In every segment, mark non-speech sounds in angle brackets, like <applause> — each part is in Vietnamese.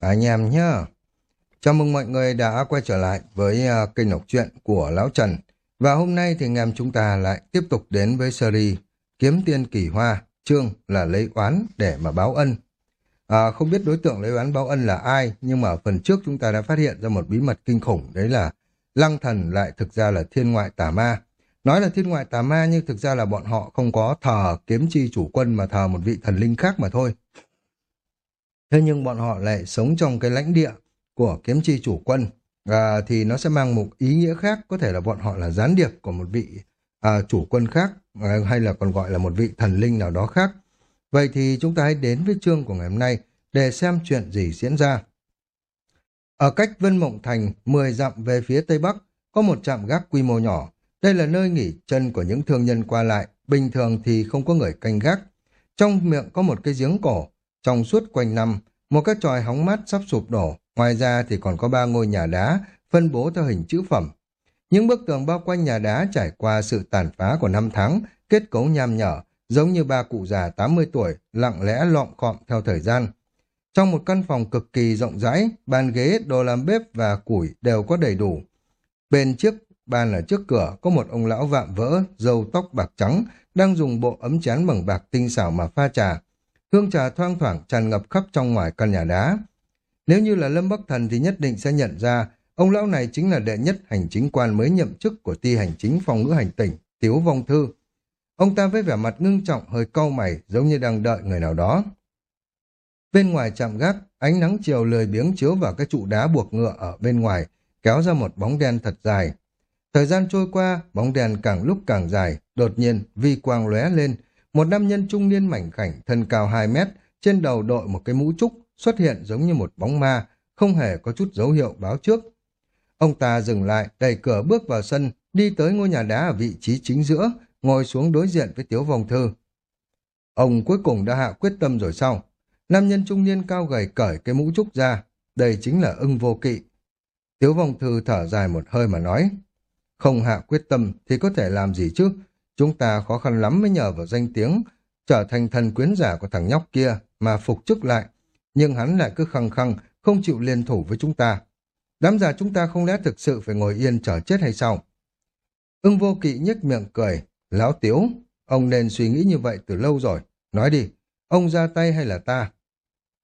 anh em nhá. Chào mừng mọi người đã quay trở lại với uh, kênh đọc truyện của Lão Trần. Và hôm nay thì anh em chúng ta lại tiếp tục đến với series Kiếm Tiên Kỳ Hoa, chương là lấy oán để mà báo ân. À, không biết đối tượng lấy oán báo ân là ai, nhưng mà phần trước chúng ta đã phát hiện ra một bí mật kinh khủng, đấy là Lăng Thần lại thực ra là thiên ngoại tà ma. Nói là thiên ngoại tà ma nhưng thực ra là bọn họ không có thờ kiếm chi chủ quân mà thờ một vị thần linh khác mà thôi. Thế nhưng bọn họ lại sống trong cái lãnh địa của kiếm chi chủ quân à, thì nó sẽ mang một ý nghĩa khác, có thể là bọn họ là gián điệp của một vị à, chủ quân khác à, hay là còn gọi là một vị thần linh nào đó khác. Vậy thì chúng ta hãy đến với chương của ngày hôm nay để xem chuyện gì diễn ra. Ở cách Vân Mộng Thành 10 dặm về phía tây bắc có một trạm gác quy mô nhỏ. Đây là nơi nghỉ chân của những thương nhân qua lại, bình thường thì không có người canh gác. Trong miệng có một cái giếng cổ, trong suốt quanh năm, một cái tròi hóng mát sắp sụp đổ, ngoài ra thì còn có ba ngôi nhà đá phân bố theo hình chữ phẩm. Những bức tường bao quanh nhà đá trải qua sự tàn phá của năm tháng, kết cấu nham nhở, giống như ba cụ già 80 tuổi, lặng lẽ lọm khọm theo thời gian. Trong một căn phòng cực kỳ rộng rãi, bàn ghế, đồ làm bếp và củi đều có đầy đủ. Bên chiếc bàn ở trước cửa có một ông lão vạm vỡ, râu tóc bạc trắng, đang dùng bộ ấm chén bằng bạc tinh xảo mà pha trà. Hương trà thoang thoảng tràn ngập khắp trong ngoài căn nhà đá. Nếu như là Lâm Bắc Thần thì nhất định sẽ nhận ra ông lão này chính là đệ nhất hành chính quan mới nhậm chức của ti hành chính phòng ngữ hành tỉnh, Tiếu Vong Thư. Ông ta với vẻ mặt ngưng trọng hơi cau mày giống như đang đợi người nào đó. Bên ngoài trạm gác, ánh nắng chiều lười biếng chiếu vào cái trụ đá buộc ngựa ở bên ngoài, kéo ra một bóng đen thật dài. Thời gian trôi qua, bóng đèn càng lúc càng dài, đột nhiên vi quang lóe lên, một nam nhân trung niên mảnh khảnh, thân cao 2 mét, trên đầu đội một cái mũ trúc, xuất hiện giống như một bóng ma, không hề có chút dấu hiệu báo trước. Ông ta dừng lại, đẩy cửa bước vào sân, đi tới ngôi nhà đá ở vị trí chính giữa, ngồi xuống đối diện với Tiếu Vong Thư. Ông cuối cùng đã hạ quyết tâm rồi sao? Nam nhân trung niên cao gầy cởi cái mũ trúc ra, đây chính là ưng vô kỵ. Tiếu Vong Thư thở dài một hơi mà nói, không hạ quyết tâm thì có thể làm gì chứ, chúng ta khó khăn lắm mới nhờ vào danh tiếng, trở thành thần quyến giả của thằng nhóc kia mà phục chức lại, nhưng hắn lại cứ khăng khăng không chịu liên thủ với chúng ta. Đám già chúng ta không lẽ thực sự phải ngồi yên chờ chết hay sao? Ưng vô kỵ nhếch miệng cười, lão tiếu, ông nên suy nghĩ như vậy từ lâu rồi. Nói đi, ông ra tay hay là ta?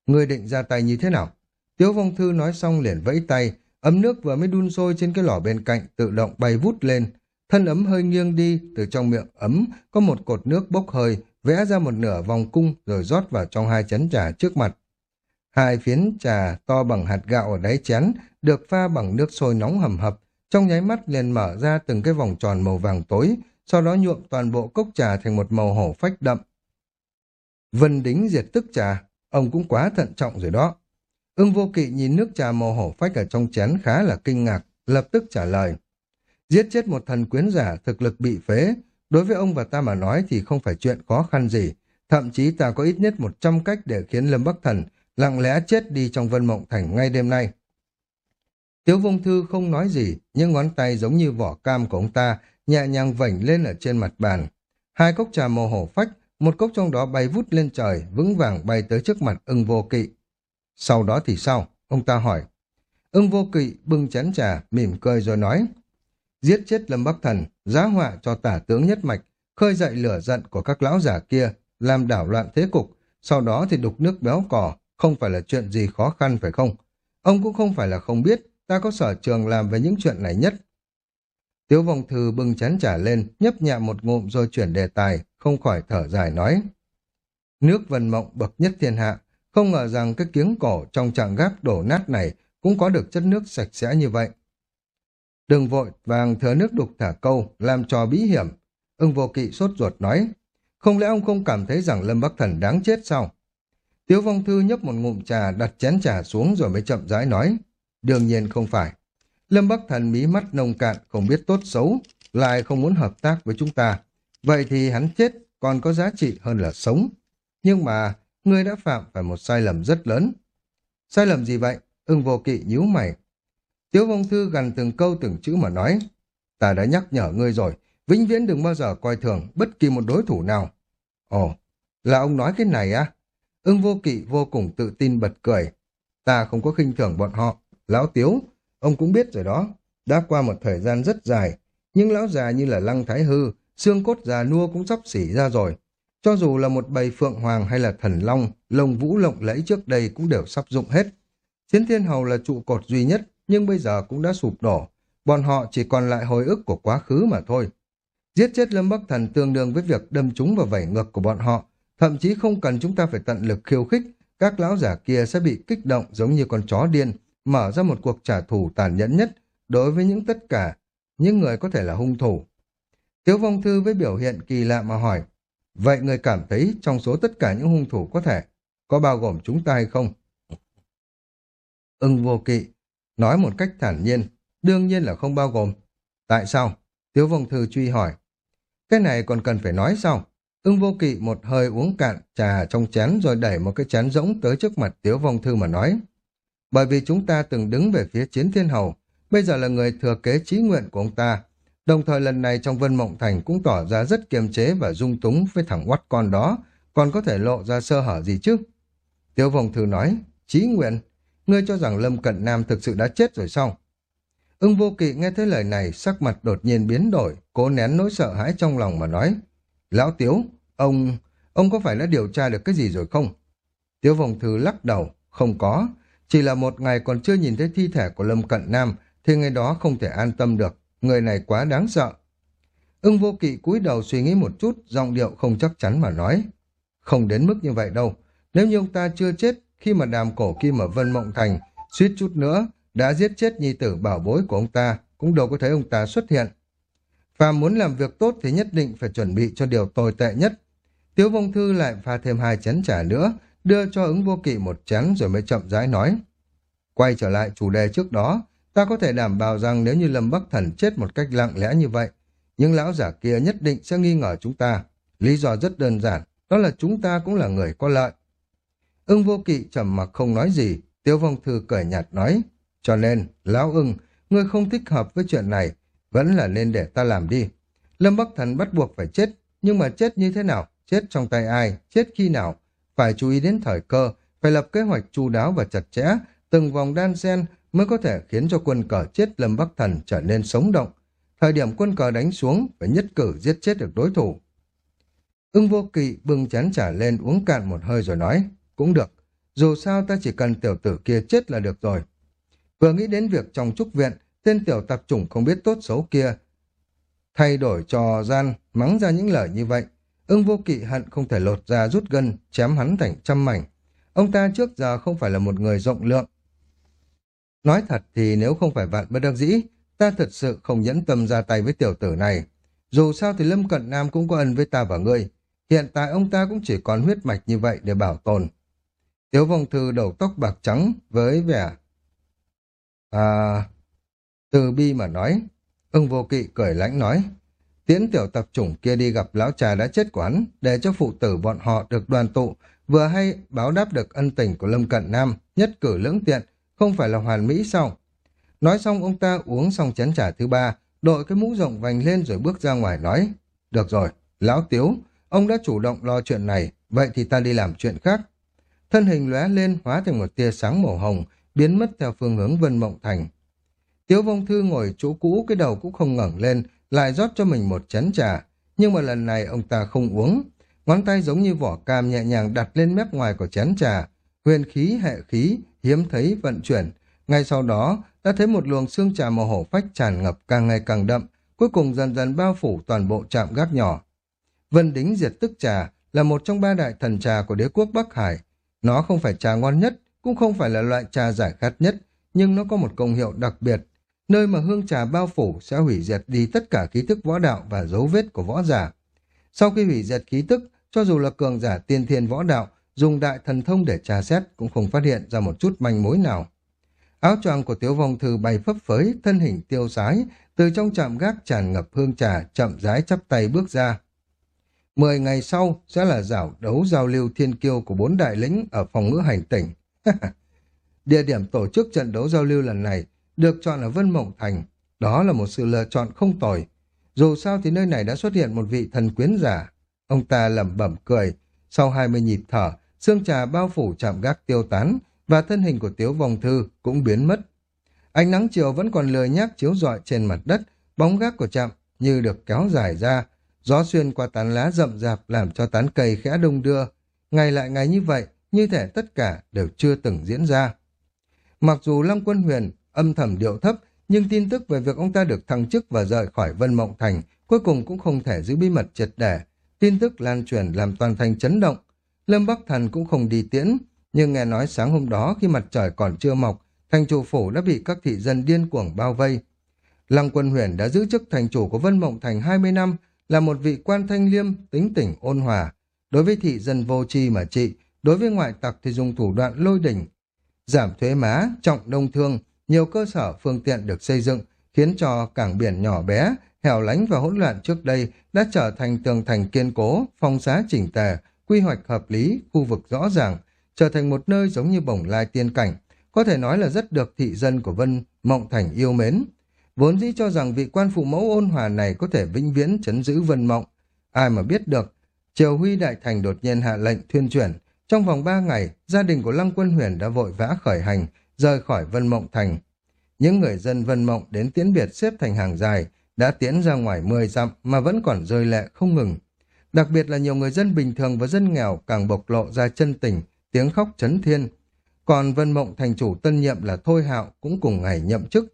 Người định ra tay như thế nào? Tiếu vong thư nói xong liền vẫy tay, ấm nước vừa mới đun sôi trên cái lò bên cạnh tự động bay vút lên. Thân ấm hơi nghiêng đi, từ trong miệng ấm có một cột nước bốc hơi, vẽ ra một nửa vòng cung rồi rót vào trong hai chén trà trước mặt. Hai phiến trà to bằng hạt gạo ở đáy chén được pha bằng nước sôi nóng hầm hập, trong nháy mắt liền mở ra từng cái vòng tròn màu vàng tối, sau đó nhuộm toàn bộ cốc trà thành một màu hổ phách đậm. Vân đính diệt tức trà, ông cũng quá thận trọng rồi đó. Ưng vô kỵ nhìn nước trà màu hổ phách ở trong chén khá là kinh ngạc, lập tức trả lời. Giết chết một thần quyến giả thực lực bị phế, đối với ông và ta mà nói thì không phải chuyện khó khăn gì, thậm chí ta có ít nhất 100 cách để khiến Lâm Bắc Thần lặng lẽ chết đi trong Vân Mộng Thành ngay đêm nay. Tiếu Vông Thư không nói gì, nhưng ngón tay giống như vỏ cam của ông ta nhẹ nhàng vảnh lên ở trên mặt bàn. Hai cốc trà màu hổ phách, một cốc trong đó bay vút lên trời, vững vàng bay tới trước mặt ưng vô kỵ. Sau đó thì sao? Ông ta hỏi. Ưng vô kỵ bưng chén trà, mỉm cười rồi nói. Giết chết Lâm Bắc Thần, giá họa cho tả tướng nhất mạch, khơi dậy lửa giận của các lão giả kia, làm đảo loạn thế cục, sau đó thì đục nước béo cỏ, không phải là chuyện gì khó khăn phải không? Ông cũng không phải là không biết, ta có sở trường làm về những chuyện này nhất. Tiếu vong thư bưng chén trả lên, nhấp nhạm một ngụm rồi chuyển đề tài, không khỏi thở dài nói. Nước vần mộng bậc nhất thiên hạ, không ngờ rằng cái kiếng cổ trong trạng gác đổ nát này cũng có được chất nước sạch sẽ như vậy. Đừng vội vàng thừa nước đục thả câu, làm trò bí hiểm. Ưng vô kỵ sốt ruột nói, không lẽ ông không cảm thấy rằng Lâm Bắc Thần đáng chết sao? Tiếu Vong Thư nhấp một ngụm trà đặt chén trà xuống rồi mới chậm rãi nói. Đương nhiên không phải. Lâm Bắc Thần mí mắt nông cạn, không biết tốt xấu, lại không muốn hợp tác với chúng ta. Vậy thì hắn chết còn có giá trị hơn là sống. Nhưng mà, ngươi đã phạm phải một sai lầm rất lớn. Sai lầm gì vậy? Ưng vô kỵ nhíu mày. Tiếu Vong Thư gần từng câu từng chữ mà nói. Ta đã nhắc nhở ngươi rồi, vĩnh viễn đừng bao giờ coi thường bất kỳ một đối thủ nào. Ồ, là ông nói cái này á? Ưng vô kỵ vô cùng tự tin bật cười. Ta không có khinh thường bọn họ. Lão Tiếu, ông cũng biết rồi đó. Đã qua một thời gian rất dài, nhưng lão già như là lăng thái hư, xương cốt già nua cũng sắp xỉ ra rồi. Cho dù là một bầy phượng hoàng hay là thần long, lồng vũ lộng lẫy trước đây cũng đều sắp dụng hết. Chiến thiên hầu là trụ cột duy nhất, nhưng bây giờ cũng đã sụp đổ. Bọn họ chỉ còn lại hồi ức của quá khứ mà thôi. Giết chết Lâm Bắc Thần tương đương với việc đâm trúng vào vảy ngược của bọn họ, thậm chí không cần chúng ta phải tận lực khiêu khích, các lão giả kia sẽ bị kích động giống như con chó điên, mở ra một cuộc trả thù tàn nhẫn nhất đối với những tất cả những người có thể là hung thủ. Tiếu Vong Thư với biểu hiện kỳ lạ mà hỏi, vậy người cảm thấy trong số tất cả những hung thủ có thể có bao gồm chúng ta hay không? Ưng vô kỵ, nói một cách thản nhiên, đương nhiên là không bao gồm. Tại sao? Tiếu Vong Thư truy hỏi. Cái này còn cần phải nói sao? Ưng vô kỵ một hơi uống cạn trà trong chén rồi đẩy một cái chén rỗng tới trước mặt Tiếu Vong Thư mà nói. Bởi vì chúng ta từng đứng về phía chiến thiên hầu, bây giờ là người thừa kế trí nguyện của ông ta. Đồng thời lần này trong Vân Mộng Thành cũng tỏ ra rất kiềm chế và dung túng với thằng oắt con đó, còn có thể lộ ra sơ hở gì chứ? Tiếu Vong Thư nói, trí nguyện? Ngươi cho rằng Lâm Cận Nam thực sự đã chết rồi sao? Ưng vô kỵ nghe thấy lời này, sắc mặt đột nhiên biến đổi, cố nén nỗi sợ hãi trong lòng mà nói. Lão Tiếu, ông... ông có phải đã điều tra được cái gì rồi không? Tiếu Vong Thư lắc đầu, không có. Chỉ là một ngày còn chưa nhìn thấy thi thể của Lâm Cận Nam, thì ngày đó không thể an tâm được. Người này quá đáng sợ. Ưng vô kỵ cúi đầu suy nghĩ một chút, giọng điệu không chắc chắn mà nói. Không đến mức như vậy đâu. Nếu như ông ta chưa chết, khi mà đàm cổ kim ở Vân Mộng Thành, suýt chút nữa, đã giết chết nhi tử bảo bối của ông ta, cũng đâu có thấy ông ta xuất hiện. Phàm muốn làm việc tốt thì nhất định phải chuẩn bị cho điều tồi tệ nhất. Tiếu Vong Thư lại pha thêm hai chén trà nữa, đưa cho ứng vô kỵ một chén rồi mới chậm rãi nói. Quay trở lại chủ đề trước đó, ta có thể đảm bảo rằng nếu như Lâm Bắc Thần chết một cách lặng lẽ như vậy, nhưng lão giả kia nhất định sẽ nghi ngờ chúng ta. Lý do rất đơn giản, đó là chúng ta cũng là người có lợi. Ưng vô kỵ trầm mặc không nói gì, Tiêu Vong Thư cởi nhạt nói, cho nên, lão ưng, ngươi không thích hợp với chuyện này, vẫn là nên để ta làm đi. Lâm Bắc Thần bắt buộc phải chết, nhưng mà chết như thế nào? Chết trong tay ai? Chết khi nào? Phải chú ý đến thời cơ, phải lập kế hoạch chu đáo và chặt chẽ, từng vòng đan xen mới có thể khiến cho quân cờ chết Lâm Bắc Thần trở nên sống động. Thời điểm quân cờ đánh xuống, phải nhất cử giết chết được đối thủ. Ưng vô kỵ bưng chén trả lên uống cạn một hơi rồi nói, cũng được, dù sao ta chỉ cần tiểu tử kia chết là được rồi. Vừa nghĩ đến việc trong trúc viện, tên tiểu tạp chủng không biết tốt xấu kia, thay đổi trò gian, mắng ra những lời như vậy. Ưng vô kỵ hận không thể lột ra rút gân, chém hắn thành trăm mảnh. Ông ta trước giờ không phải là một người rộng lượng. Nói thật thì nếu không phải vạn bất đắc dĩ, ta thật sự không nhẫn tâm ra tay với tiểu tử này. Dù sao thì Lâm Cận Nam cũng có ân với ta và ngươi. Hiện tại ông ta cũng chỉ còn huyết mạch như vậy để bảo tồn. Tiếu vong thư đầu tóc bạc trắng với vẻ À, từ bi mà nói, ưng vô kỵ cười lãnh nói, tiễn tiểu tập chủng kia đi gặp lão trà đã chết của hắn, để cho phụ tử bọn họ được đoàn tụ, vừa hay báo đáp được ân tình của Lâm Cận Nam, nhất cử lưỡng tiện, không phải là hoàn mỹ sao? Nói xong ông ta uống xong chén trà thứ ba, đội cái mũ rộng vành lên rồi bước ra ngoài nói, được rồi, lão tiếu, ông đã chủ động lo chuyện này, vậy thì ta đi làm chuyện khác. Thân hình lóe lên hóa thành một tia sáng màu hồng, biến mất theo phương hướng Vân Mộng Thành. Tiếu Vong Thư ngồi chỗ cũ cái đầu cũng không ngẩng lên, lại rót cho mình một chén trà, nhưng mà lần này ông ta không uống. Ngón tay giống như vỏ cam nhẹ nhàng đặt lên mép ngoài của chén trà, huyền khí hệ khí, hiếm thấy vận chuyển. Ngay sau đó, đã thấy một luồng xương trà màu hổ phách tràn ngập càng ngày càng đậm, cuối cùng dần dần bao phủ toàn bộ trạm gác nhỏ. Vân Đính diệt tức trà là một trong ba đại thần trà của đế quốc Bắc Hải. Nó không phải trà ngon nhất, cũng không phải là loại trà giải khát nhất, nhưng nó có một công hiệu đặc biệt. Nơi mà hương trà bao phủ sẽ hủy diệt đi tất cả khí thức võ đạo và dấu vết của võ giả. Sau khi hủy diệt khí tức, cho dù là cường giả tiên thiên võ đạo, dùng đại thần thông để tra xét cũng không phát hiện ra một chút manh mối nào. Áo choàng của Tiếu Vong Thư bay phấp phới, thân hình tiêu sái, từ trong trạm gác tràn ngập hương trà, chậm rãi chắp tay bước ra. Mười ngày sau sẽ là giải đấu giao lưu thiên kiêu của bốn đại lĩnh ở phòng ngữ hành tỉnh. <laughs> Địa điểm tổ chức trận đấu giao lưu lần này được chọn ở Vân Mộng Thành. Đó là một sự lựa chọn không tồi. Dù sao thì nơi này đã xuất hiện một vị thần quyến giả. Ông ta lẩm bẩm cười. Sau 20 nhịp thở, xương trà bao phủ chạm gác tiêu tán, và thân hình của Tiếu Vong Thư cũng biến mất. Ánh nắng chiều vẫn còn lười nhác chiếu rọi trên mặt đất, bóng gác của chạm như được kéo dài ra, gió xuyên qua tán lá rậm rạp làm cho tán cây khẽ đông đưa. Ngày lại ngày như vậy, như thể tất cả đều chưa từng diễn ra. Mặc dù Long Quân Huyền âm thầm điệu thấp, nhưng tin tức về việc ông ta được thăng chức và rời khỏi Vân Mộng Thành cuối cùng cũng không thể giữ bí mật triệt để. Tin tức lan truyền làm toàn thành chấn động. Lâm Bắc Thần cũng không đi tiễn, nhưng nghe nói sáng hôm đó khi mặt trời còn chưa mọc, thành chủ phủ đã bị các thị dân điên cuồng bao vây. Lăng Quân Huyền đã giữ chức thành chủ của Vân Mộng Thành 20 năm, là một vị quan thanh liêm, tính tỉnh ôn hòa. Đối với thị dân vô tri mà trị, đối với ngoại tặc thì dùng thủ đoạn lôi đỉnh. Giảm thuế má, trọng đông thương, nhiều cơ sở phương tiện được xây dựng, khiến cho cảng biển nhỏ bé, hẻo lánh và hỗn loạn trước đây đã trở thành tường thành kiên cố, phong xá chỉnh tề, quy hoạch hợp lý, khu vực rõ ràng, trở thành một nơi giống như bồng lai tiên cảnh, có thể nói là rất được thị dân của Vân Mộng Thành yêu mến. Vốn dĩ cho rằng vị quan phụ mẫu ôn hòa này có thể vĩnh viễn chấn giữ Vân Mộng. Ai mà biết được, Triều Huy Đại Thành đột nhiên hạ lệnh thuyên chuyển. Trong vòng ba ngày, gia đình của Lăng Quân Huyền đã vội vã khởi hành, rời khỏi Vân Mộng Thành. Những người dân Vân Mộng đến tiễn biệt xếp thành hàng dài, đã tiễn ra ngoài 10 dặm mà vẫn còn rơi lệ không ngừng. Đặc biệt là nhiều người dân bình thường và dân nghèo càng bộc lộ ra chân tình, tiếng khóc chấn thiên. Còn Vân Mộng thành chủ tân nhiệm là Thôi Hạo cũng cùng ngày nhậm chức.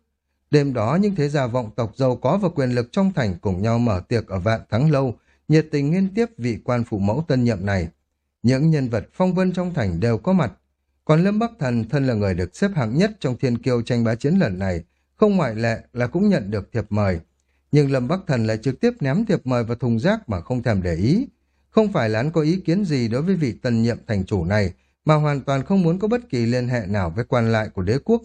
Đêm đó những thế gia vọng tộc giàu có và quyền lực trong thành cùng nhau mở tiệc ở vạn thắng lâu, nhiệt tình liên tiếp vị quan phụ mẫu tân nhiệm này. Những nhân vật phong vân trong thành đều có mặt. Còn Lâm Bắc Thần thân là người được xếp hạng nhất trong thiên kiêu tranh bá chiến lần này, không ngoại lệ là cũng nhận được thiệp mời. Nhưng Lâm Bắc Thần lại trực tiếp ném thiệp mời vào thùng rác mà không thèm để ý. Không phải là có ý kiến gì đối với vị tân nhiệm thành chủ này, mà hoàn toàn không muốn có bất kỳ liên hệ nào với quan lại của đế quốc.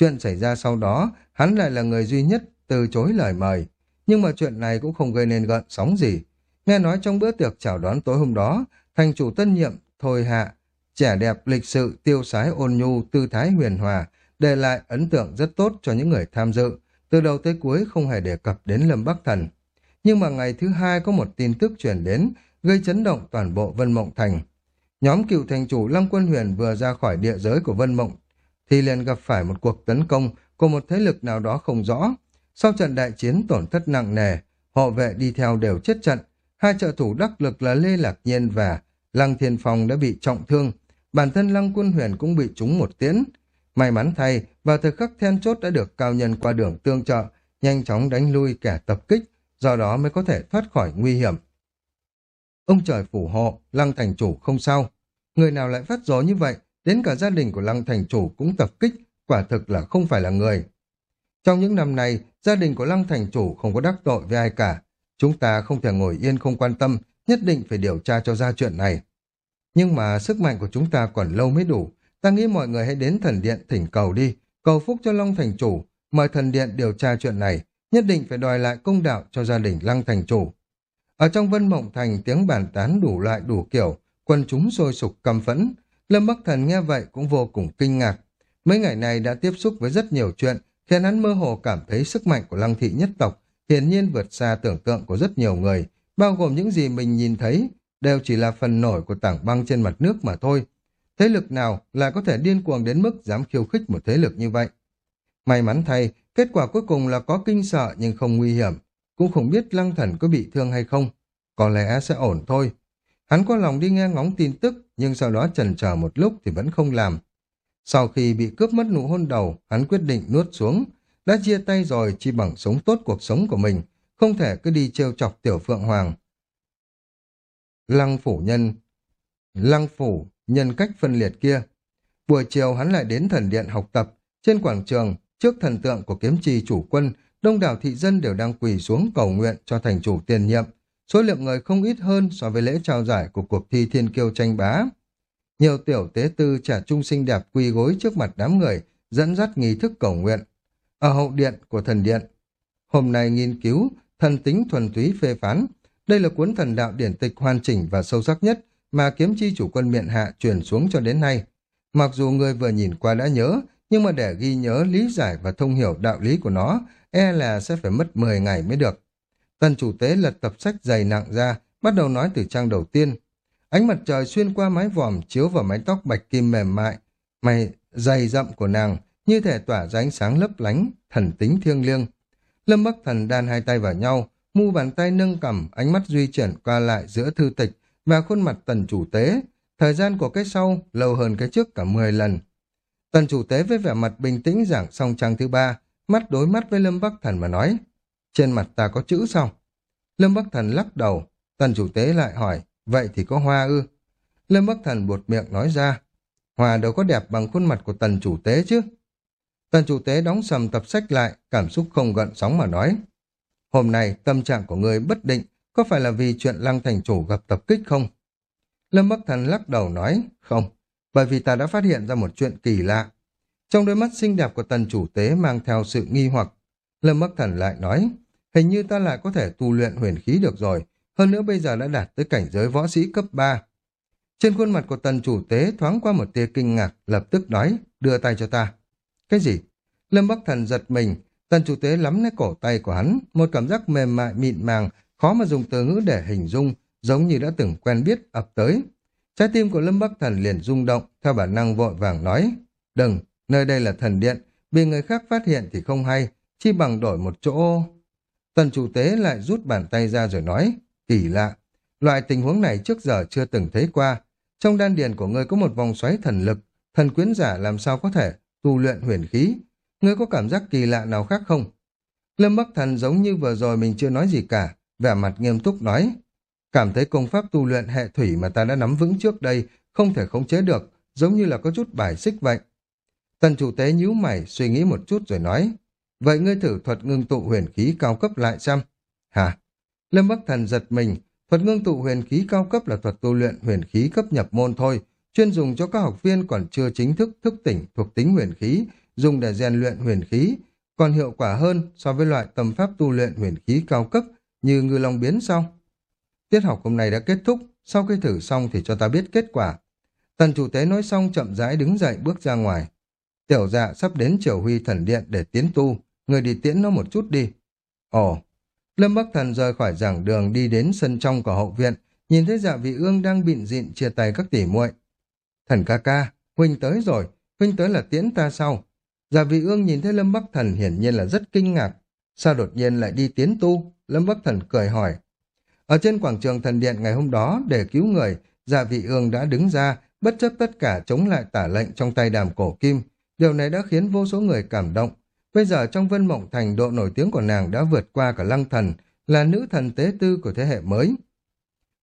Chuyện xảy ra sau đó, hắn lại là người duy nhất từ chối lời mời. Nhưng mà chuyện này cũng không gây nên gợn sóng gì. Nghe nói trong bữa tiệc chào đón tối hôm đó, thành chủ tân nhiệm Thôi Hạ, trẻ đẹp lịch sự, tiêu sái ôn nhu, tư thái huyền hòa, để lại ấn tượng rất tốt cho những người tham dự, từ đầu tới cuối không hề đề cập đến Lâm Bắc Thần. Nhưng mà ngày thứ hai có một tin tức truyền đến, gây chấn động toàn bộ Vân Mộng Thành. Nhóm cựu thành chủ lăng Quân Huyền vừa ra khỏi địa giới của Vân Mộng, thì liền gặp phải một cuộc tấn công của một thế lực nào đó không rõ. Sau trận đại chiến tổn thất nặng nề, hộ vệ đi theo đều chết trận. Hai trợ thủ đắc lực là Lê Lạc Nhiên và Lăng Thiên Phong đã bị trọng thương. Bản thân Lăng Quân Huyền cũng bị trúng một tiễn. May mắn thay, vào thời khắc then chốt đã được cao nhân qua đường tương trợ, nhanh chóng đánh lui kẻ tập kích, do đó mới có thể thoát khỏi nguy hiểm. Ông trời phủ hộ, Lăng Thành Chủ không sao. Người nào lại phát gió như vậy, đến cả gia đình của Lăng Thành Chủ cũng tập kích, quả thực là không phải là người. Trong những năm này, gia đình của Lăng Thành Chủ không có đắc tội với ai cả. Chúng ta không thể ngồi yên không quan tâm, nhất định phải điều tra cho ra chuyện này. Nhưng mà sức mạnh của chúng ta còn lâu mới đủ. Ta nghĩ mọi người hãy đến thần điện thỉnh cầu đi, cầu phúc cho Long Thành Chủ, mời thần điện điều tra chuyện này, nhất định phải đòi lại công đạo cho gia đình Lăng Thành Chủ. Ở trong Vân Mộng Thành tiếng bàn tán đủ loại đủ kiểu, quân chúng sôi sục căm phẫn. Lâm Bắc Thần nghe vậy cũng vô cùng kinh ngạc. Mấy ngày này đã tiếp xúc với rất nhiều chuyện, khiến hắn mơ hồ cảm thấy sức mạnh của lăng thị nhất tộc hiển nhiên vượt xa tưởng tượng của rất nhiều người, bao gồm những gì mình nhìn thấy, đều chỉ là phần nổi của tảng băng trên mặt nước mà thôi. Thế lực nào lại có thể điên cuồng đến mức dám khiêu khích một thế lực như vậy? May mắn thay, kết quả cuối cùng là có kinh sợ nhưng không nguy hiểm, cũng không biết lăng thần có bị thương hay không. Có lẽ sẽ ổn thôi. Hắn có lòng đi nghe ngóng tin tức, nhưng sau đó chần chờ một lúc thì vẫn không làm. Sau khi bị cướp mất nụ hôn đầu, hắn quyết định nuốt xuống. Đã chia tay rồi chỉ bằng sống tốt cuộc sống của mình, không thể cứ đi trêu chọc tiểu phượng hoàng. Lăng phủ nhân Lăng phủ, nhân cách phân liệt kia. Buổi chiều hắn lại đến thần điện học tập. Trên quảng trường, trước thần tượng của kiếm trì chủ quân, đông đảo thị dân đều đang quỳ xuống cầu nguyện cho thành chủ tiền nhiệm. Số lượng người không ít hơn so với lễ trao giải của cuộc thi thiên kiêu tranh bá. Nhiều tiểu tế tư trả trung sinh đẹp quỳ gối trước mặt đám người, dẫn dắt nghi thức cầu nguyện. Ở hậu điện của thần điện, hôm nay nghiên cứu thần tính thuần túy phê phán. Đây là cuốn thần đạo điển tịch hoàn chỉnh và sâu sắc nhất mà kiếm chi chủ quân miện hạ truyền xuống cho đến nay. Mặc dù người vừa nhìn qua đã nhớ, nhưng mà để ghi nhớ, lý giải và thông hiểu đạo lý của nó, e là sẽ phải mất 10 ngày mới được. Tần chủ tế lật tập sách dày nặng ra, bắt đầu nói từ trang đầu tiên. Ánh mặt trời xuyên qua mái vòm chiếu vào mái tóc bạch kim mềm mại, mày dày rậm của nàng như thể tỏa ra ánh sáng lấp lánh, thần tính thiêng liêng. Lâm Bắc Thần đan hai tay vào nhau, mu bàn tay nâng cầm, ánh mắt duy chuyển qua lại giữa thư tịch và khuôn mặt tần chủ tế. Thời gian của cái sau lâu hơn cái trước cả 10 lần. Tần chủ tế với vẻ mặt bình tĩnh giảng xong trang thứ ba, mắt đối mắt với Lâm Bắc Thần mà nói, trên mặt ta có chữ sao? Lâm Bắc Thần lắc đầu, tần chủ tế lại hỏi, vậy thì có hoa ư? Lâm Bắc Thần buột miệng nói ra, hoa đâu có đẹp bằng khuôn mặt của tần chủ tế chứ? Tần chủ tế đóng sầm tập sách lại, cảm xúc không gợn sóng mà nói, hôm nay tâm trạng của người bất định, có phải là vì chuyện lăng thành chủ gặp tập kích không? Lâm Bắc Thần lắc đầu nói, không, bởi vì ta đã phát hiện ra một chuyện kỳ lạ. Trong đôi mắt xinh đẹp của tần chủ tế mang theo sự nghi hoặc, Lâm Bắc Thần lại nói, hình như ta lại có thể tu luyện huyền khí được rồi, hơn nữa bây giờ đã đạt tới cảnh giới võ sĩ cấp 3. Trên khuôn mặt của tần chủ tế thoáng qua một tia kinh ngạc, lập tức nói, đưa tay cho ta. Cái gì? Lâm Bắc Thần giật mình, tần chủ tế lắm lấy cổ tay của hắn, một cảm giác mềm mại mịn màng, khó mà dùng từ ngữ để hình dung, giống như đã từng quen biết ập tới. Trái tim của Lâm Bắc Thần liền rung động, theo bản năng vội vàng nói, đừng, nơi đây là thần điện, bị người khác phát hiện thì không hay, chi bằng đổi một chỗ. Tần chủ tế lại rút bàn tay ra rồi nói, kỳ lạ, loại tình huống này trước giờ chưa từng thấy qua. Trong đan điền của ngươi có một vòng xoáy thần lực, thần quyến giả làm sao có thể tu luyện huyền khí. Ngươi có cảm giác kỳ lạ nào khác không? Lâm Bắc Thần giống như vừa rồi mình chưa nói gì cả, vẻ mặt nghiêm túc nói, Cảm thấy công pháp tu luyện hệ thủy mà ta đã nắm vững trước đây không thể khống chế được, giống như là có chút bài xích vậy. Tần chủ tế nhíu mày, suy nghĩ một chút rồi nói, vậy ngươi thử thuật ngưng tụ huyền khí cao cấp lại xem. Hả? Lâm Bắc Thần giật mình, thuật ngưng tụ huyền khí cao cấp là thuật tu luyện huyền khí cấp nhập môn thôi, chuyên dùng cho các học viên còn chưa chính thức thức tỉnh thuộc tính huyền khí, dùng để rèn luyện huyền khí, còn hiệu quả hơn so với loại tâm pháp tu luyện huyền khí cao cấp như ngư long biến sau. Tiết học hôm nay đã kết thúc, sau khi thử xong thì cho ta biết kết quả. Tần chủ tế nói xong chậm rãi đứng dậy bước ra ngoài. Tiểu dạ sắp đến triều huy thần điện để tiến tu, người đi tiễn nó một chút đi. Ồ, Lâm Bắc Thần rời khỏi giảng đường đi đến sân trong của hậu viện, nhìn thấy dạ vị ương đang bịn dịn chia tay các tỷ muội. Thần ca ca, huynh tới rồi, huynh tới là tiễn ta sau. Dạ vị ương nhìn thấy Lâm Bắc Thần hiển nhiên là rất kinh ngạc. Sao đột nhiên lại đi tiến tu? Lâm Bắc Thần cười hỏi. Ở trên quảng trường thần điện ngày hôm đó, để cứu người, dạ vị ương đã đứng ra, bất chấp tất cả chống lại tả lệnh trong tay đàm cổ kim. Điều này đã khiến vô số người cảm động. Bây giờ trong Vân Mộng Thành độ nổi tiếng của nàng đã vượt qua cả lăng thần, là nữ thần tế tư của thế hệ mới.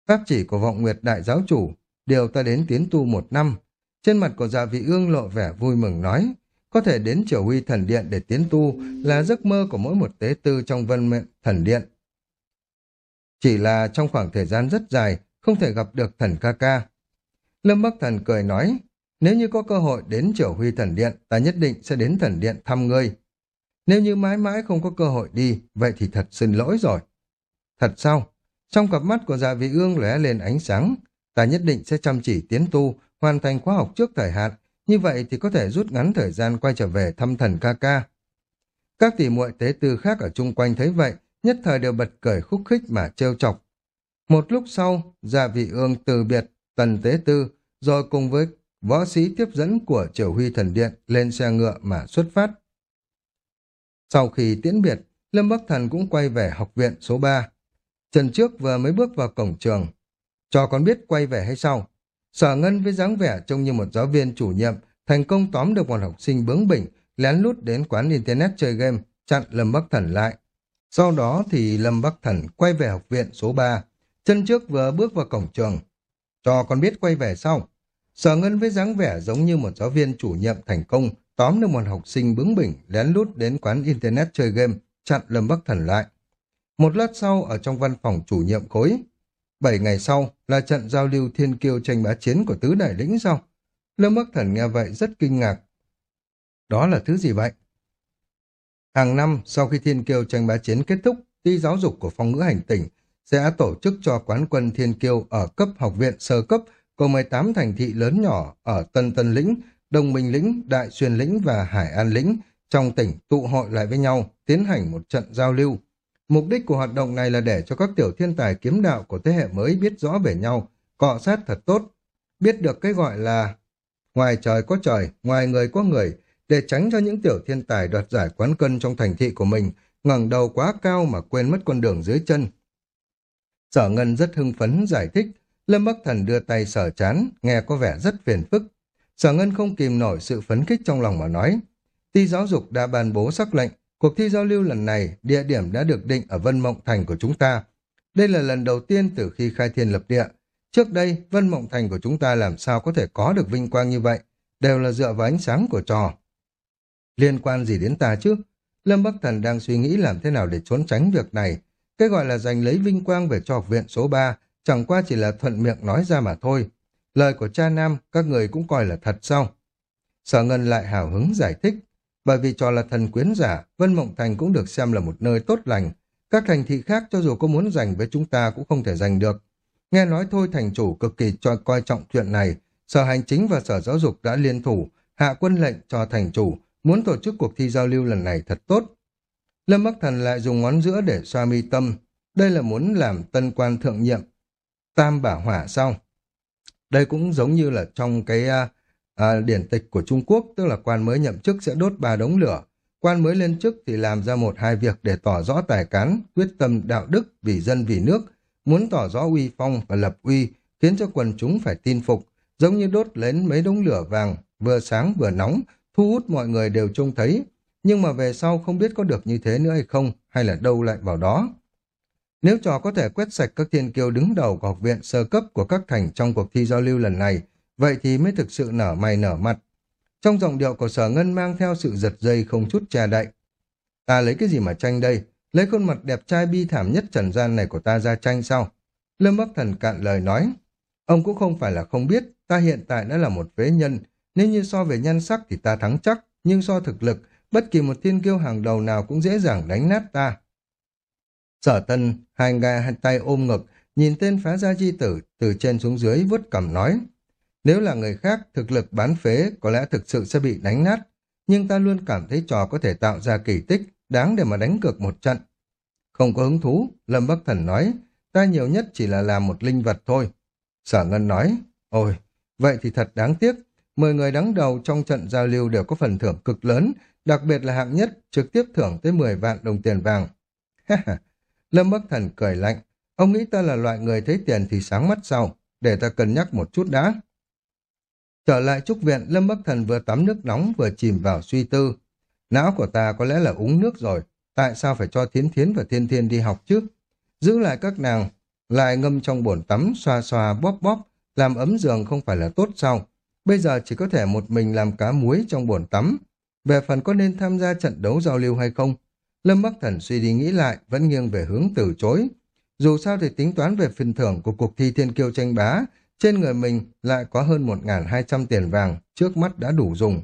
Pháp chỉ của vọng nguyệt đại giáo chủ, điều ta đến tiến tu một năm. Trên mặt của dạ vị ương lộ vẻ vui mừng nói, có thể đến triều huy thần điện để tiến tu là giấc mơ của mỗi một tế tư trong vân mệnh thần điện. Chỉ là trong khoảng thời gian rất dài, không thể gặp được thần ca ca. Lâm Bắc Thần cười nói, nếu như có cơ hội đến triều huy thần điện, ta nhất định sẽ đến thần điện thăm ngươi. Nếu như mãi mãi không có cơ hội đi, vậy thì thật xin lỗi rồi. Thật sao? Trong cặp mắt của dạ vị ương lóe lên ánh sáng, ta nhất định sẽ chăm chỉ tiến tu, hoàn thành khóa học trước thời hạn, như vậy thì có thể rút ngắn thời gian quay trở về thăm thần ca ca. Các tỷ muội tế tư khác ở chung quanh thấy vậy, nhất thời đều bật cười khúc khích mà trêu chọc. Một lúc sau, Gia Vị Ương từ biệt Tần Tế Tư, rồi cùng với võ sĩ tiếp dẫn của Triều Huy Thần Điện lên xe ngựa mà xuất phát. Sau khi tiễn biệt, Lâm Bắc Thần cũng quay về học viện số 3. Trần Trước vừa mới bước vào cổng trường. Cho con biết quay về hay sao? Sở Ngân với dáng vẻ trông như một giáo viên chủ nhiệm, thành công tóm được một học sinh bướng bỉnh, lén lút đến quán Internet chơi game, chặn Lâm Bắc Thần lại. Sau đó thì Lâm Bắc Thần quay về học viện số 3. Chân trước vừa bước vào cổng trường. Cho con biết quay về sau. Sở Ngân với dáng vẻ giống như một giáo viên chủ nhiệm thành công, tóm được một học sinh bướng bỉnh, lén lút đến quán Internet chơi game, chặn Lâm Bắc Thần lại. Một lát sau, ở trong văn phòng chủ nhiệm khối, bảy ngày sau là trận giao lưu thiên kiêu tranh bá chiến của tứ đại lĩnh sau. Lâm Bắc Thần nghe vậy rất kinh ngạc. Đó là thứ gì vậy? Hàng năm, sau khi thiên kiêu tranh bá chiến kết thúc, ty giáo dục của phong ngữ hành tỉnh sẽ tổ chức cho quán quân thiên kiêu ở cấp học viện sơ cấp của 18 thành thị lớn nhỏ ở Tân Tân Lĩnh, đồng Minh Lĩnh, Đại Xuyên Lĩnh và Hải An Lĩnh trong tỉnh tụ hội lại với nhau, tiến hành một trận giao lưu. Mục đích của hoạt động này là để cho các tiểu thiên tài kiếm đạo của thế hệ mới biết rõ về nhau, cọ sát thật tốt, biết được cái gọi là ngoài trời có trời, ngoài người có người, để tránh cho những tiểu thiên tài đoạt giải quán cân trong thành thị của mình, ngẩng đầu quá cao mà quên mất con đường dưới chân. Sở Ngân rất hưng phấn giải thích, Lâm Bắc Thần đưa tay sở chán, nghe có vẻ rất phiền phức. Sở Ngân không kìm nổi sự phấn khích trong lòng mà nói. Ti giáo dục đã ban bố sắc lệnh, cuộc thi giao lưu lần này, địa điểm đã được định ở Vân Mộng Thành của chúng ta. Đây là lần đầu tiên từ khi khai thiên lập địa. Trước đây, Vân Mộng Thành của chúng ta làm sao có thể có được vinh quang như vậy, đều là dựa vào ánh sáng của trò. Liên quan gì đến ta chứ? Lâm Bắc Thần đang suy nghĩ làm thế nào để trốn tránh việc này. Cái gọi là giành lấy vinh quang về cho học viện số 3 chẳng qua chỉ là thuận miệng nói ra mà thôi. Lời của cha Nam các người cũng coi là thật sao? Sở Ngân lại hào hứng giải thích. Bởi vì trò là thần quyến giả, Vân Mộng Thành cũng được xem là một nơi tốt lành. Các thành thị khác cho dù có muốn giành với chúng ta cũng không thể giành được. Nghe nói thôi thành chủ cực kỳ cho coi trọng chuyện này, Sở Hành Chính và Sở Giáo dục đã liên thủ, hạ quân lệnh cho thành chủ, muốn tổ chức cuộc thi giao lưu lần này thật tốt. Lâm Bắc Thần lại dùng ngón giữa để xoa mi tâm. Đây là muốn làm tân quan thượng nhiệm. Tam bả hỏa xong đây cũng giống như là trong cái à, à, điển tịch của Trung Quốc, tức là quan mới nhậm chức sẽ đốt ba đống lửa. Quan mới lên chức thì làm ra một hai việc để tỏ rõ tài cán, quyết tâm đạo đức vì dân vì nước, muốn tỏ rõ uy phong và lập uy, khiến cho quần chúng phải tin phục, giống như đốt lên mấy đống lửa vàng, vừa sáng vừa nóng, thu hút mọi người đều trông thấy, nhưng mà về sau không biết có được như thế nữa hay không, hay là đâu lại vào đó. Nếu trò có thể quét sạch các thiên kiêu đứng đầu của học viện sơ cấp của các thành trong cuộc thi giao lưu lần này, vậy thì mới thực sự nở mày nở mặt. Trong giọng điệu của sở ngân mang theo sự giật dây không chút che đậy. Ta lấy cái gì mà tranh đây? Lấy khuôn mặt đẹp trai bi thảm nhất trần gian này của ta ra tranh sao? Lâm Bắc Thần cạn lời nói. Ông cũng không phải là không biết, ta hiện tại đã là một phế nhân. Nếu như so về nhan sắc thì ta thắng chắc, nhưng so thực lực, bất kỳ một thiên kiêu hàng đầu nào cũng dễ dàng đánh nát ta. Sở tân, hai ngà hai tay ôm ngực, nhìn tên phá gia chi tử từ trên xuống dưới vuốt cầm nói. Nếu là người khác, thực lực bán phế có lẽ thực sự sẽ bị đánh nát, nhưng ta luôn cảm thấy trò có thể tạo ra kỳ tích, đáng để mà đánh cược một trận. Không có hứng thú, Lâm Bắc Thần nói, ta nhiều nhất chỉ là làm một linh vật thôi. Sở Ngân nói, ôi, vậy thì thật đáng tiếc, mười người đứng đầu trong trận giao lưu đều có phần thưởng cực lớn, đặc biệt là hạng nhất trực tiếp thưởng tới 10 vạn đồng tiền vàng. <laughs> Lâm Bắc Thần cười lạnh, ông nghĩ ta là loại người thấy tiền thì sáng mắt sau, để ta cân nhắc một chút đã. Trở lại trúc viện, Lâm Bắc Thần vừa tắm nước nóng vừa chìm vào suy tư. Não của ta có lẽ là uống nước rồi, tại sao phải cho Thiến Thiến và Thiên Thiên đi học chứ? Giữ lại các nàng, lại ngâm trong bồn tắm, xoa xoa bóp bóp, làm ấm giường không phải là tốt sao? Bây giờ chỉ có thể một mình làm cá muối trong bồn tắm. Về phần có nên tham gia trận đấu giao lưu hay không? Lâm Bắc Thần suy đi nghĩ lại, vẫn nghiêng về hướng từ chối. Dù sao thì tính toán về phần thưởng của cuộc thi thiên kiêu tranh bá, trên người mình lại có hơn 1.200 tiền vàng, trước mắt đã đủ dùng.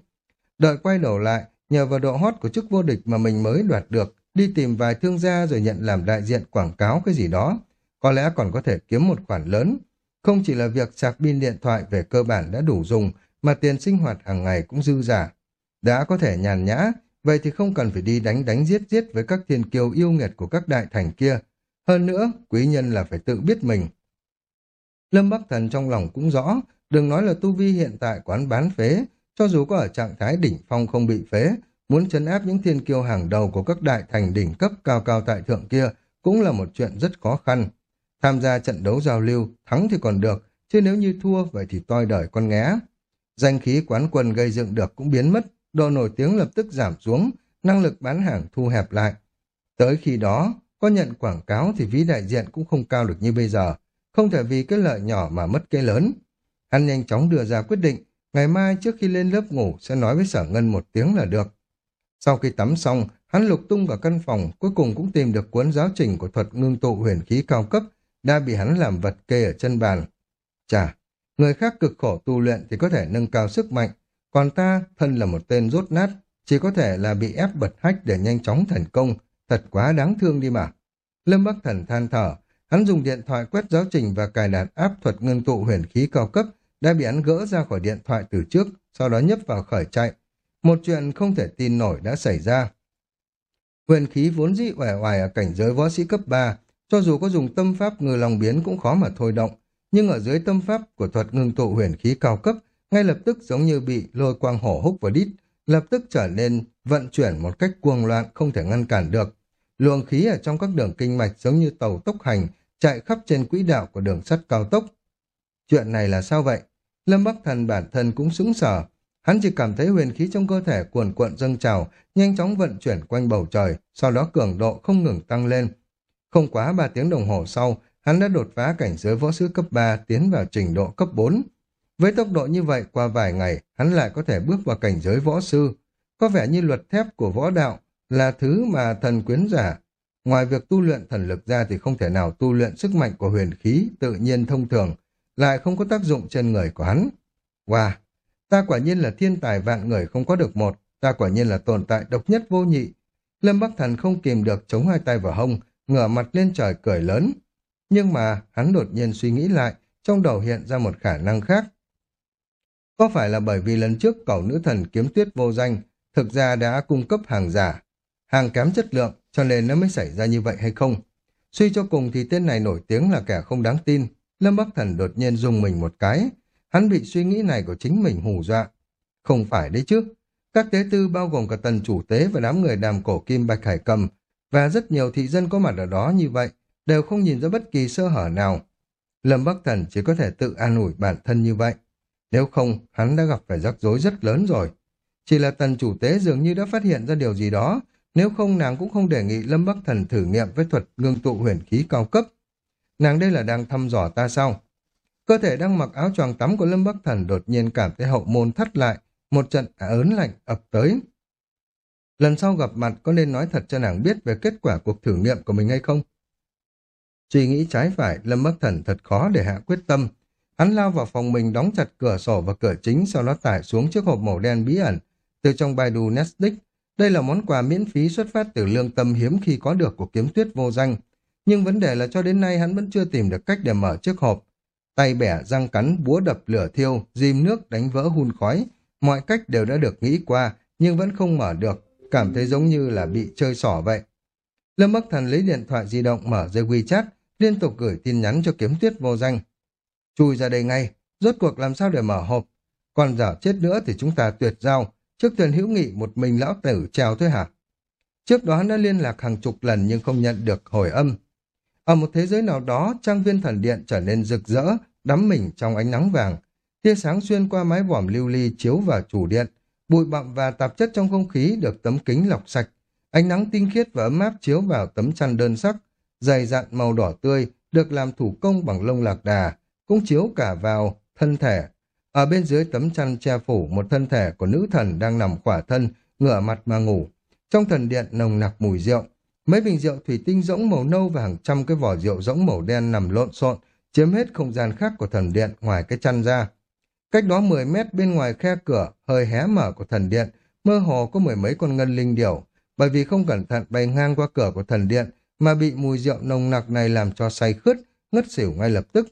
Đợi quay đầu lại, nhờ vào độ hot của chức vô địch mà mình mới đoạt được, đi tìm vài thương gia rồi nhận làm đại diện quảng cáo cái gì đó, có lẽ còn có thể kiếm một khoản lớn. Không chỉ là việc sạc pin điện thoại về cơ bản đã đủ dùng, mà tiền sinh hoạt hàng ngày cũng dư giả. Đã có thể nhàn nhã, vậy thì không cần phải đi đánh đánh giết giết với các thiên kiêu yêu nghiệt của các đại thành kia. Hơn nữa, quý nhân là phải tự biết mình. Lâm Bắc Thần trong lòng cũng rõ, đừng nói là tu vi hiện tại quán bán phế, cho dù có ở trạng thái đỉnh phong không bị phế, muốn chấn áp những thiên kiêu hàng đầu của các đại thành đỉnh cấp cao cao tại thượng kia cũng là một chuyện rất khó khăn. Tham gia trận đấu giao lưu, thắng thì còn được, chứ nếu như thua vậy thì toi đời con ngé. Danh khí quán quân gây dựng được cũng biến mất, độ nổi tiếng lập tức giảm xuống, năng lực bán hàng thu hẹp lại. Tới khi đó, có nhận quảng cáo thì ví đại diện cũng không cao được như bây giờ, không thể vì cái lợi nhỏ mà mất cái lớn. Hắn nhanh chóng đưa ra quyết định, ngày mai trước khi lên lớp ngủ sẽ nói với sở ngân một tiếng là được. Sau khi tắm xong, hắn lục tung vào căn phòng, cuối cùng cũng tìm được cuốn giáo trình của thuật ngưng tụ huyền khí cao cấp, đã bị hắn làm vật kê ở chân bàn. Chà, người khác cực khổ tu luyện thì có thể nâng cao sức mạnh, còn ta, thân là một tên rốt nát, chỉ có thể là bị ép bật hách để nhanh chóng thành công, thật quá đáng thương đi mà. Lâm Bắc Thần than thở, hắn dùng điện thoại quét giáo trình và cài đặt áp thuật ngưng tụ huyền khí cao cấp, đã bị hắn gỡ ra khỏi điện thoại từ trước, sau đó nhấp vào khởi chạy. Một chuyện không thể tin nổi đã xảy ra. Huyền khí vốn dĩ oẻ oải ở cảnh giới võ sĩ cấp 3, cho dù có dùng tâm pháp ngư lòng biến cũng khó mà thôi động, nhưng ở dưới tâm pháp của thuật ngưng tụ huyền khí cao cấp ngay lập tức giống như bị lôi quang hổ húc vào đít, lập tức trở nên vận chuyển một cách cuồng loạn không thể ngăn cản được. Luồng khí ở trong các đường kinh mạch giống như tàu tốc hành, chạy khắp trên quỹ đạo của đường sắt cao tốc. Chuyện này là sao vậy? Lâm Bắc Thần bản thân cũng sững sờ. Hắn chỉ cảm thấy huyền khí trong cơ thể cuồn cuộn dâng trào, nhanh chóng vận chuyển quanh bầu trời, sau đó cường độ không ngừng tăng lên. Không quá 3 tiếng đồng hồ sau, hắn đã đột phá cảnh giới võ sư cấp 3 tiến vào trình độ cấp 4. Với tốc độ như vậy, qua vài ngày, hắn lại có thể bước vào cảnh giới võ sư. Có vẻ như luật thép của võ đạo là thứ mà thần quyến giả. Ngoài việc tu luyện thần lực ra thì không thể nào tu luyện sức mạnh của huyền khí tự nhiên thông thường, lại không có tác dụng trên người của hắn. Wow! Ta quả nhiên là thiên tài vạn người không có được một, ta quả nhiên là tồn tại độc nhất vô nhị. Lâm Bắc Thần không kìm được chống hai tay vào hông, ngửa mặt lên trời cười lớn. Nhưng mà hắn đột nhiên suy nghĩ lại, trong đầu hiện ra một khả năng khác. Có phải là bởi vì lần trước cầu nữ thần kiếm tuyết vô danh thực ra đã cung cấp hàng giả, hàng kém chất lượng cho nên nó mới xảy ra như vậy hay không? Suy cho cùng thì tên này nổi tiếng là kẻ không đáng tin. Lâm Bắc Thần đột nhiên dùng mình một cái. Hắn bị suy nghĩ này của chính mình hù dọa. Không phải đấy chứ. Các tế tư bao gồm cả tần chủ tế và đám người đàm cổ kim bạch hải cầm và rất nhiều thị dân có mặt ở đó như vậy đều không nhìn ra bất kỳ sơ hở nào. Lâm Bắc Thần chỉ có thể tự an ủi bản thân như vậy. Nếu không, hắn đã gặp phải rắc rối rất lớn rồi. Chỉ là tần chủ tế dường như đã phát hiện ra điều gì đó, nếu không nàng cũng không đề nghị Lâm Bắc Thần thử nghiệm với thuật ngưng tụ huyền khí cao cấp. Nàng đây là đang thăm dò ta sao? Cơ thể đang mặc áo choàng tắm của Lâm Bắc Thần đột nhiên cảm thấy hậu môn thắt lại, một trận ớn lạnh ập tới. Lần sau gặp mặt có nên nói thật cho nàng biết về kết quả cuộc thử nghiệm của mình hay không? Suy nghĩ trái phải, Lâm Bắc Thần thật khó để hạ quyết tâm. Hắn lao vào phòng mình đóng chặt cửa sổ và cửa chính sau đó tải xuống chiếc hộp màu đen bí ẩn từ trong Baidu Netflix. Đây là món quà miễn phí xuất phát từ lương tâm hiếm khi có được của kiếm tuyết vô danh. Nhưng vấn đề là cho đến nay hắn vẫn chưa tìm được cách để mở chiếc hộp. Tay bẻ, răng cắn, búa đập lửa thiêu, dìm nước, đánh vỡ hun khói. Mọi cách đều đã được nghĩ qua, nhưng vẫn không mở được, cảm thấy giống như là bị chơi xỏ vậy. Lâm Bắc Thần lấy điện thoại di động mở dây WeChat, liên tục gửi tin nhắn cho kiếm tuyết vô danh. Chui ra đây ngay, rốt cuộc làm sao để mở hộp. Còn dở chết nữa thì chúng ta tuyệt giao, trước thuyền hữu nghị một mình lão tử trèo thôi hả? Trước đó đã liên lạc hàng chục lần nhưng không nhận được hồi âm. Ở một thế giới nào đó, trang viên thần điện trở nên rực rỡ, đắm mình trong ánh nắng vàng. Tia sáng xuyên qua mái vòm lưu ly chiếu vào chủ điện. Bụi bặm và tạp chất trong không khí được tấm kính lọc sạch. Ánh nắng tinh khiết và ấm áp chiếu vào tấm chăn đơn sắc. Dày dặn màu đỏ tươi, được làm thủ công bằng lông lạc đà, cũng chiếu cả vào thân thể. Ở bên dưới tấm chăn che phủ một thân thể của nữ thần đang nằm khỏa thân, ngửa mặt mà ngủ. Trong thần điện nồng nặc mùi rượu, mấy bình rượu thủy tinh rỗng màu nâu và hàng trăm cái vỏ rượu rỗng màu đen nằm lộn xộn, chiếm hết không gian khác của thần điện ngoài cái chăn ra. Cách đó 10 mét bên ngoài khe cửa, hơi hé mở của thần điện, mơ hồ có mười mấy con ngân linh điểu, bởi vì không cẩn thận bay ngang qua cửa của thần điện mà bị mùi rượu nồng nặc này làm cho say khướt, ngất xỉu ngay lập tức.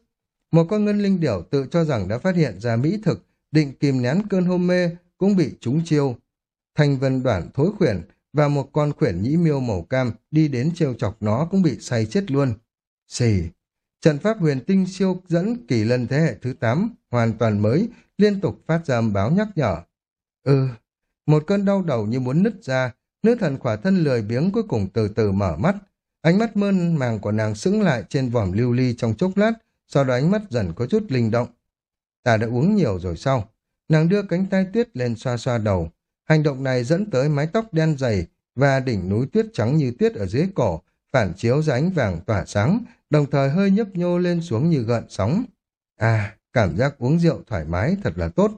Một con ngân linh điểu tự cho rằng đã phát hiện ra mỹ thực, định kìm nén cơn hôn mê, cũng bị trúng chiêu. Thành vân đoạn thối khuyển và một con khuyển nhĩ miêu màu cam đi đến trêu chọc nó cũng bị say chết luôn. Xì! Trận pháp huyền tinh siêu dẫn kỳ lân thế hệ thứ 8, hoàn toàn mới, liên tục phát ra âm báo nhắc nhở. Ừ, một cơn đau đầu như muốn nứt ra, nữ thần khỏa thân lười biếng cuối cùng từ từ mở mắt. Ánh mắt mơn màng của nàng sững lại trên vòm lưu ly trong chốc lát, sau đó ánh mắt dần có chút linh động. Ta đã uống nhiều rồi sao? Nàng đưa cánh tay tuyết lên xoa xoa đầu. Hành động này dẫn tới mái tóc đen dày và đỉnh núi tuyết trắng như tuyết ở dưới cổ, phản chiếu ra ánh vàng tỏa sáng, đồng thời hơi nhấp nhô lên xuống như gợn sóng. À, cảm giác uống rượu thoải mái thật là tốt.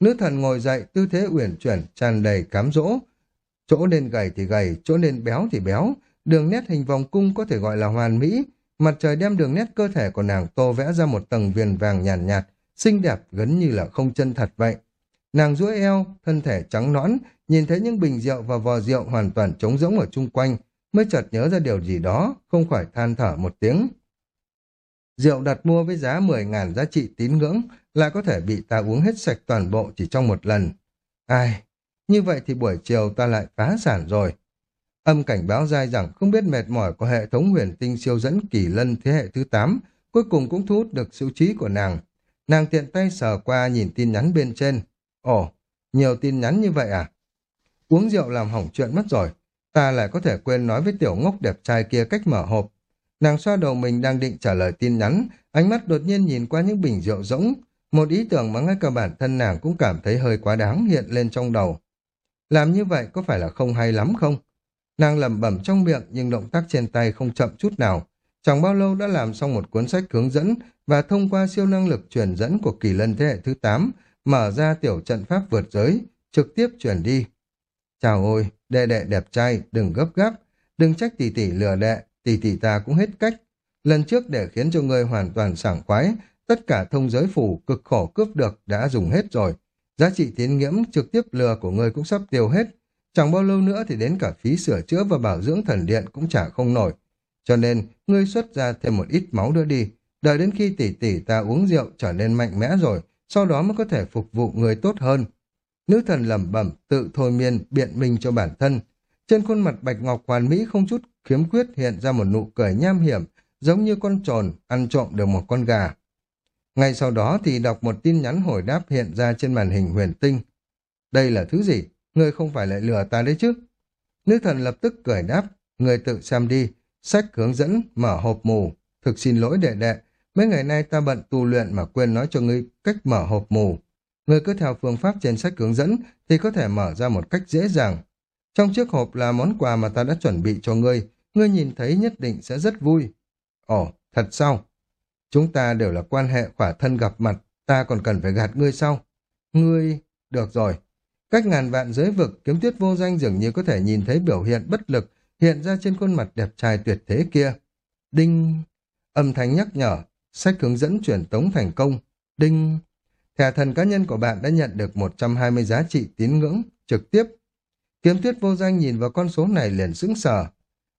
Nữ thần ngồi dậy, tư thế uyển chuyển, tràn đầy cám dỗ. Chỗ nên gầy thì gầy, chỗ nên béo thì béo, đường nét hình vòng cung có thể gọi là hoàn mỹ, Mặt trời đem đường nét cơ thể của nàng tô vẽ ra một tầng viền vàng nhàn nhạt, nhạt, xinh đẹp gần như là không chân thật vậy. Nàng duỗi eo, thân thể trắng nõn, nhìn thấy những bình rượu và vò rượu hoàn toàn trống rỗng ở chung quanh, mới chợt nhớ ra điều gì đó, không khỏi than thở một tiếng. Rượu đặt mua với giá 10.000 giá trị tín ngưỡng, lại có thể bị ta uống hết sạch toàn bộ chỉ trong một lần. Ai, như vậy thì buổi chiều ta lại phá sản rồi. Âm cảnh báo dai rằng không biết mệt mỏi của hệ thống huyền tinh siêu dẫn kỳ lân thế hệ thứ 8 cuối cùng cũng thu hút được sự trí của nàng. Nàng tiện tay sờ qua nhìn tin nhắn bên trên. Ồ, nhiều tin nhắn như vậy à? Uống rượu làm hỏng chuyện mất rồi. Ta lại có thể quên nói với tiểu ngốc đẹp trai kia cách mở hộp. Nàng xoa đầu mình đang định trả lời tin nhắn, ánh mắt đột nhiên nhìn qua những bình rượu rỗng. Một ý tưởng mà ngay cả bản thân nàng cũng cảm thấy hơi quá đáng hiện lên trong đầu. Làm như vậy có phải là không hay lắm không? Nàng lẩm bẩm trong miệng nhưng động tác trên tay không chậm chút nào. Chẳng bao lâu đã làm xong một cuốn sách hướng dẫn và thông qua siêu năng lực truyền dẫn của kỳ lân thế hệ thứ 8, mở ra tiểu trận pháp vượt giới, trực tiếp truyền đi. Chào ôi, đệ đệ đẹp trai, đừng gấp gáp, đừng trách tỷ tỷ lừa đệ, tỷ tỷ ta cũng hết cách. Lần trước để khiến cho ngươi hoàn toàn sảng khoái, tất cả thông giới phủ cực khổ cướp được đã dùng hết rồi. Giá trị tiến nghiễm trực tiếp lừa của ngươi cũng sắp tiêu hết. Chẳng bao lâu nữa thì đến cả phí sửa chữa và bảo dưỡng thần điện cũng trả không nổi. Cho nên, ngươi xuất ra thêm một ít máu nữa đi, đợi đến khi tỷ tỷ ta uống rượu trở nên mạnh mẽ rồi, sau đó mới có thể phục vụ người tốt hơn. Nữ thần lẩm bẩm, tự thôi miên, biện minh cho bản thân. Trên khuôn mặt bạch ngọc hoàn mỹ không chút khiếm khuyết hiện ra một nụ cười nham hiểm, giống như con trồn ăn trộm được một con gà. Ngay sau đó thì đọc một tin nhắn hồi đáp hiện ra trên màn hình huyền tinh. Đây là thứ gì? Ngươi không phải lại lừa ta đấy chứ? Nữ thần lập tức cười đáp, người tự xem đi, sách hướng dẫn, mở hộp mù. Thực xin lỗi đệ đệ, mấy ngày nay ta bận tu luyện mà quên nói cho ngươi cách mở hộp mù. Ngươi cứ theo phương pháp trên sách hướng dẫn thì có thể mở ra một cách dễ dàng. Trong chiếc hộp là món quà mà ta đã chuẩn bị cho ngươi, ngươi nhìn thấy nhất định sẽ rất vui. Ồ, thật sao? Chúng ta đều là quan hệ khỏa thân gặp mặt, ta còn cần phải gạt ngươi sao? Ngươi... Được rồi. Cách ngàn vạn giới vực, kiếm tuyết vô danh dường như có thể nhìn thấy biểu hiện bất lực hiện ra trên khuôn mặt đẹp trai tuyệt thế kia. Đinh... Âm thanh nhắc nhở, sách hướng dẫn truyền tống thành công. Đinh... Thẻ thần cá nhân của bạn đã nhận được 120 giá trị tín ngưỡng, trực tiếp. Kiếm tuyết vô danh nhìn vào con số này liền sững sờ.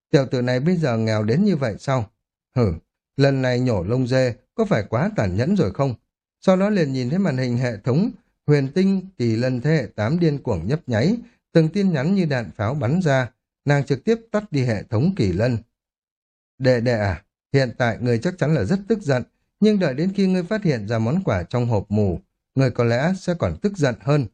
Tiểu tử này bây giờ nghèo đến như vậy sao? Hử, lần này nhổ lông dê có phải quá tàn nhẫn rồi không? Sau đó liền nhìn thấy màn hình hệ thống, huyền tinh, kỳ lân thế hệ 8 điên cuồng nhấp nháy, từng tin nhắn như đạn pháo bắn ra, nàng trực tiếp tắt đi hệ thống kỳ lân. Đệ đệ à, hiện tại người chắc chắn là rất tức giận, nhưng đợi đến khi ngươi phát hiện ra món quà trong hộp mù, người có lẽ sẽ còn tức giận hơn.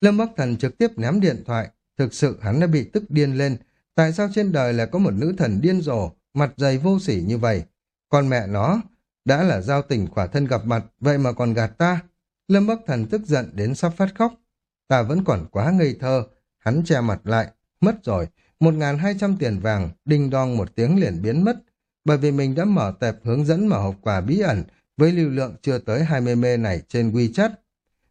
Lâm Bắc Thần trực tiếp ném điện thoại, thực sự hắn đã bị tức điên lên, tại sao trên đời lại có một nữ thần điên rồ, mặt dày vô sỉ như vậy? Còn mẹ nó, đã là giao tình khỏa thân gặp mặt, vậy mà còn gạt ta. Lâm Bắc Thần tức giận đến sắp phát khóc. Ta vẫn còn quá ngây thơ, hắn che mặt lại, mất rồi, một ngàn hai trăm tiền vàng, đinh đong một tiếng liền biến mất, bởi vì mình đã mở tệp hướng dẫn mở hộp quà bí ẩn với lưu lượng chưa tới 20 mê này trên WeChat.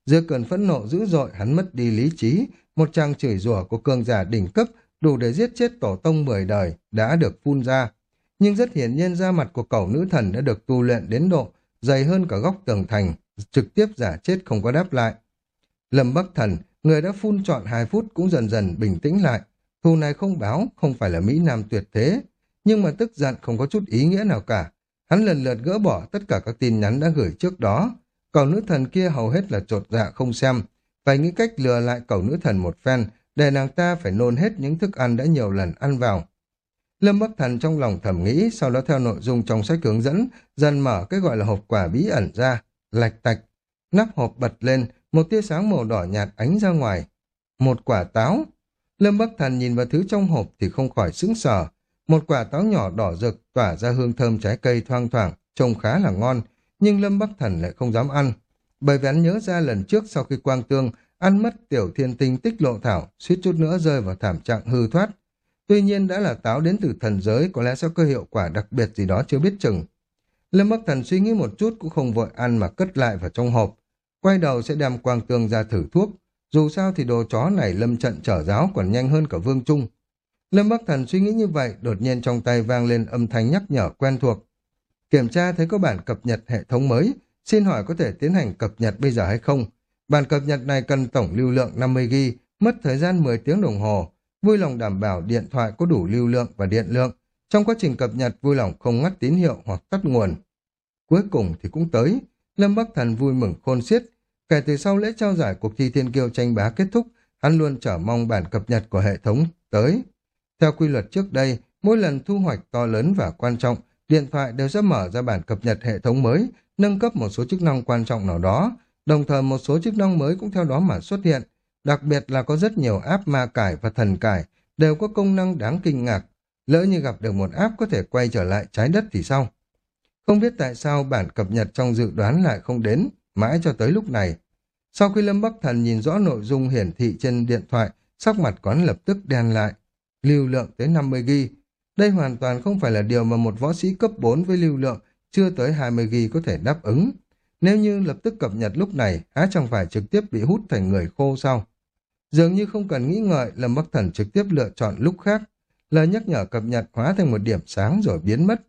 Giữa cơn phẫn nộ dữ dội hắn mất đi lý trí, một trang chửi rủa của cường giả đỉnh cấp đủ để giết chết tổ tông mười đời đã được phun ra. Nhưng rất hiển nhiên da mặt của cẩu nữ thần đã được tu luyện đến độ dày hơn cả góc tường thành, trực tiếp giả chết không có đáp lại. Lâm Bắc Thần, người đã phun trọn hai phút cũng dần dần bình tĩnh lại. Thù này không báo, không phải là Mỹ Nam tuyệt thế, nhưng mà tức giận không có chút ý nghĩa nào cả. Hắn lần lượt gỡ bỏ tất cả các tin nhắn đã gửi trước đó. Cầu nữ thần kia hầu hết là trột dạ không xem, phải nghĩ cách lừa lại cầu nữ thần một phen, để nàng ta phải nôn hết những thức ăn đã nhiều lần ăn vào. Lâm Bắc Thần trong lòng thầm nghĩ, sau đó theo nội dung trong sách hướng dẫn, dần mở cái gọi là hộp quả bí ẩn ra, lạch tạch. Nắp hộp bật lên, một tia sáng màu đỏ nhạt ánh ra ngoài. Một quả táo. Lâm Bắc Thần nhìn vào thứ trong hộp thì không khỏi sững sờ. Một quả táo nhỏ đỏ rực tỏa ra hương thơm trái cây thoang thoảng, trông khá là ngon, nhưng Lâm Bắc Thần lại không dám ăn. Bởi vì hắn nhớ ra lần trước sau khi quang tương, ăn mất tiểu thiên tinh tích lộ thảo, suýt chút nữa rơi vào thảm trạng hư thoát. Tuy nhiên đã là táo đến từ thần giới, có lẽ sẽ có hiệu quả đặc biệt gì đó chưa biết chừng. Lâm Bắc Thần suy nghĩ một chút cũng không vội ăn mà cất lại vào trong hộp. Quay đầu sẽ đem quang tương ra thử thuốc. Dù sao thì đồ chó này lâm trận trở giáo còn nhanh hơn cả vương trung. Lâm Bắc Thần suy nghĩ như vậy, đột nhiên trong tay vang lên âm thanh nhắc nhở quen thuộc. Kiểm tra thấy có bản cập nhật hệ thống mới, xin hỏi có thể tiến hành cập nhật bây giờ hay không? Bản cập nhật này cần tổng lưu lượng 50GB, mất thời gian 10 tiếng đồng hồ. Vui lòng đảm bảo điện thoại có đủ lưu lượng và điện lượng. Trong quá trình cập nhật vui lòng không ngắt tín hiệu hoặc tắt nguồn. Cuối cùng thì cũng tới. Lâm Bắc Thần vui mừng khôn xiết. Kể từ sau lễ trao giải cuộc thi thiên kiêu tranh bá kết thúc, hắn luôn chờ mong bản cập nhật của hệ thống tới. Theo quy luật trước đây, mỗi lần thu hoạch to lớn và quan trọng điện thoại đều sẽ mở ra bản cập nhật hệ thống mới, nâng cấp một số chức năng quan trọng nào đó, đồng thời một số chức năng mới cũng theo đó mà xuất hiện, đặc biệt là có rất nhiều app ma cải và thần cải, đều có công năng đáng kinh ngạc. Lỡ như gặp được một app có thể quay trở lại trái đất thì sao? Không biết tại sao bản cập nhật trong dự đoán lại không đến, mãi cho tới lúc này. Sau khi Lâm Bắc Thần nhìn rõ nội dung hiển thị trên điện thoại, sắc mặt quán lập tức đen lại. Lưu lượng tới 50 g Đây hoàn toàn không phải là điều mà một võ sĩ cấp 4 với lưu lượng chưa tới 20 g có thể đáp ứng. Nếu như lập tức cập nhật lúc này, há chẳng phải trực tiếp bị hút thành người khô sao? Dường như không cần nghĩ ngợi, Lâm Bắc Thần trực tiếp lựa chọn lúc khác. Lời nhắc nhở cập nhật hóa thành một điểm sáng rồi biến mất.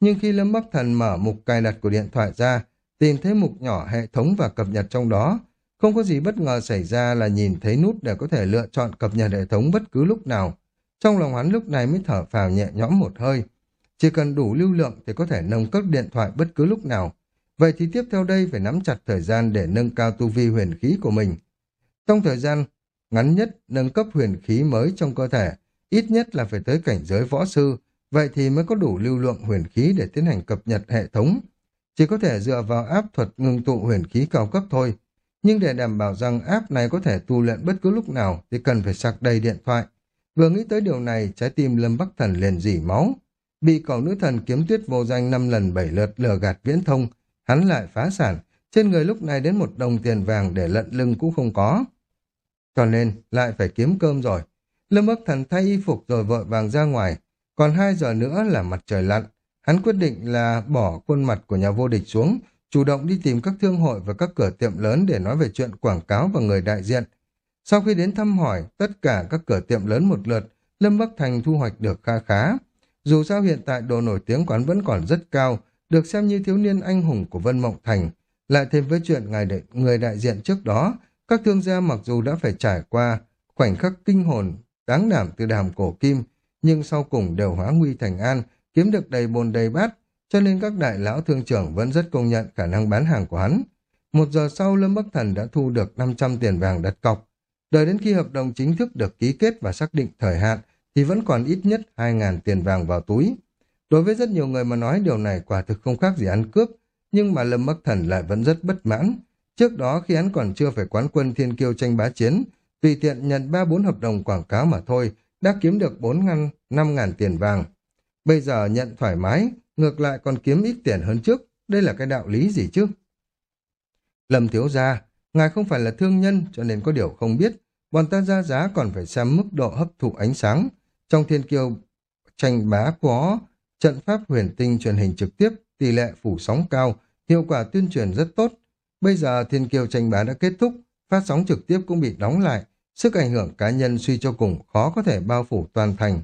Nhưng khi Lâm Bắc Thần mở mục cài đặt của điện thoại ra, tìm thấy mục nhỏ hệ thống và cập nhật trong đó, không có gì bất ngờ xảy ra là nhìn thấy nút để có thể lựa chọn cập nhật hệ thống bất cứ lúc nào. Trong lòng hắn lúc này mới thở phào nhẹ nhõm một hơi. Chỉ cần đủ lưu lượng thì có thể nâng cấp điện thoại bất cứ lúc nào. Vậy thì tiếp theo đây phải nắm chặt thời gian để nâng cao tu vi huyền khí của mình. Trong thời gian ngắn nhất nâng cấp huyền khí mới trong cơ thể, ít nhất là phải tới cảnh giới võ sư, vậy thì mới có đủ lưu lượng huyền khí để tiến hành cập nhật hệ thống. Chỉ có thể dựa vào áp thuật ngưng tụ huyền khí cao cấp thôi, nhưng để đảm bảo rằng áp này có thể tu luyện bất cứ lúc nào thì cần phải sạc đầy điện thoại. Vừa nghĩ tới điều này, trái tim Lâm Bắc Thần liền dỉ máu. Bị cậu nữ thần kiếm tuyết vô danh năm lần bảy lượt lừa gạt viễn thông, hắn lại phá sản, trên người lúc này đến một đồng tiền vàng để lận lưng cũng không có. Cho nên lại phải kiếm cơm rồi. Lâm Bắc Thần thay y phục rồi vội vàng ra ngoài, còn hai giờ nữa là mặt trời lặn. Hắn quyết định là bỏ khuôn mặt của nhà vô địch xuống, chủ động đi tìm các thương hội và các cửa tiệm lớn để nói về chuyện quảng cáo và người đại diện. Sau khi đến thăm hỏi tất cả các cửa tiệm lớn một lượt, Lâm Bắc Thành thu hoạch được kha khá. Dù sao hiện tại đồ nổi tiếng quán vẫn còn rất cao, được xem như thiếu niên anh hùng của Vân Mộng Thành. Lại thêm với chuyện ngài đại, người đại diện trước đó, các thương gia mặc dù đã phải trải qua khoảnh khắc kinh hồn, đáng đảm từ đàm cổ kim, nhưng sau cùng đều hóa nguy thành an, kiếm được đầy bồn đầy bát, cho nên các đại lão thương trưởng vẫn rất công nhận khả năng bán hàng của hắn. Một giờ sau Lâm Bắc Thần đã thu được 500 tiền vàng đặt cọc. Đợi đến khi hợp đồng chính thức được ký kết và xác định thời hạn thì vẫn còn ít nhất 2.000 tiền vàng vào túi. Đối với rất nhiều người mà nói điều này quả thực không khác gì ăn cướp, nhưng mà Lâm Bắc Thần lại vẫn rất bất mãn. Trước đó khi hắn còn chưa phải quán quân thiên kiêu tranh bá chiến, tùy tiện nhận 3-4 hợp đồng quảng cáo mà thôi, đã kiếm được 4 ngàn, 5 ngàn tiền vàng. Bây giờ nhận thoải mái, ngược lại còn kiếm ít tiền hơn trước, đây là cái đạo lý gì chứ? Lâm thiếu gia, ngài không phải là thương nhân cho nên có điều không biết, bọn ta ra giá còn phải xem mức độ hấp thụ ánh sáng. Trong thiên kiêu tranh bá có trận pháp huyền tinh truyền hình trực tiếp, tỷ lệ phủ sóng cao, hiệu quả tuyên truyền rất tốt. Bây giờ thiên kiêu tranh bá đã kết thúc, phát sóng trực tiếp cũng bị đóng lại, sức ảnh hưởng cá nhân suy cho cùng khó có thể bao phủ toàn thành.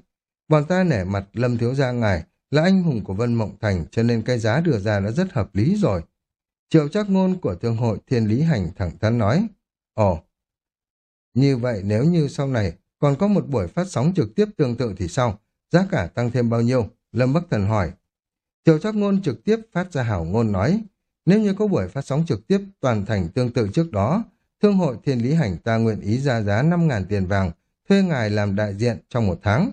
Bọn ta nể mặt Lâm Thiếu Gia ngài là anh hùng của Vân Mộng Thành cho nên cái giá đưa ra đã rất hợp lý rồi. Triệu chắc ngôn của thương hội Thiên Lý Hành thẳng thắn nói, Ồ, như vậy nếu như sau này còn có một buổi phát sóng trực tiếp tương tự thì sao? Giá cả tăng thêm bao nhiêu? Lâm Bắc Thần hỏi. Triệu chắc ngôn trực tiếp phát ra hảo ngôn nói, nếu như có buổi phát sóng trực tiếp toàn thành tương tự trước đó, Thương hội Thiên Lý Hành ta nguyện ý ra giá 5.000 tiền vàng, thuê ngài làm đại diện trong một tháng.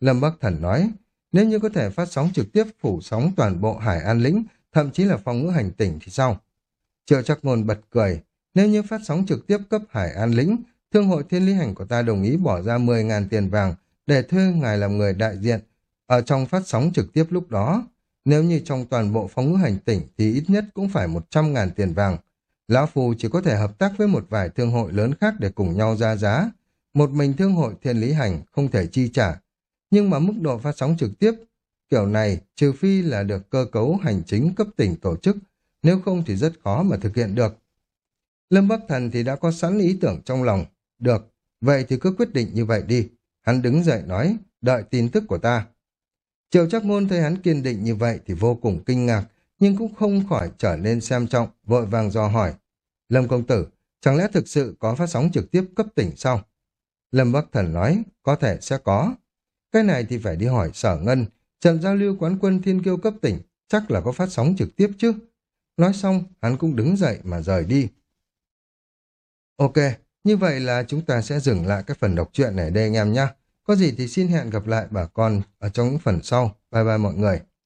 Lâm Bắc Thần nói, nếu như có thể phát sóng trực tiếp phủ sóng toàn bộ Hải An Lĩnh, thậm chí là phòng ngữ hành tỉnh thì sao? Triệu chắc ngôn bật cười, nếu như phát sóng trực tiếp cấp Hải An Lĩnh, Thương hội Thiên Lý Hành của ta đồng ý bỏ ra 10.000 tiền vàng để thuê ngài làm người đại diện ở trong phát sóng trực tiếp lúc đó. Nếu như trong toàn bộ phong ngữ hành tỉnh thì ít nhất cũng phải 100.000 tiền vàng. Lão Phù chỉ có thể hợp tác với một vài thương hội lớn khác để cùng nhau ra giá. Một mình thương hội thiên lý hành không thể chi trả. Nhưng mà mức độ phát sóng trực tiếp, kiểu này trừ phi là được cơ cấu hành chính cấp tỉnh tổ chức, nếu không thì rất khó mà thực hiện được. Lâm Bắc Thần thì đã có sẵn ý tưởng trong lòng. Được, vậy thì cứ quyết định như vậy đi. Hắn đứng dậy nói, đợi tin tức của ta. Triệu chắc ngôn thấy hắn kiên định như vậy thì vô cùng kinh ngạc, nhưng cũng không khỏi trở nên xem trọng, vội vàng dò hỏi. Lâm công tử, chẳng lẽ thực sự có phát sóng trực tiếp cấp tỉnh sao? Lâm Bắc Thần nói, có thể sẽ có. Cái này thì phải đi hỏi sở ngân, trận giao lưu quán quân thiên kiêu cấp tỉnh, chắc là có phát sóng trực tiếp chứ. Nói xong, hắn cũng đứng dậy mà rời đi. Ok, như vậy là chúng ta sẽ dừng lại cái phần đọc truyện này đây anh em nhé. Có gì thì xin hẹn gặp lại bà con ở trong những phần sau. Bye bye mọi người.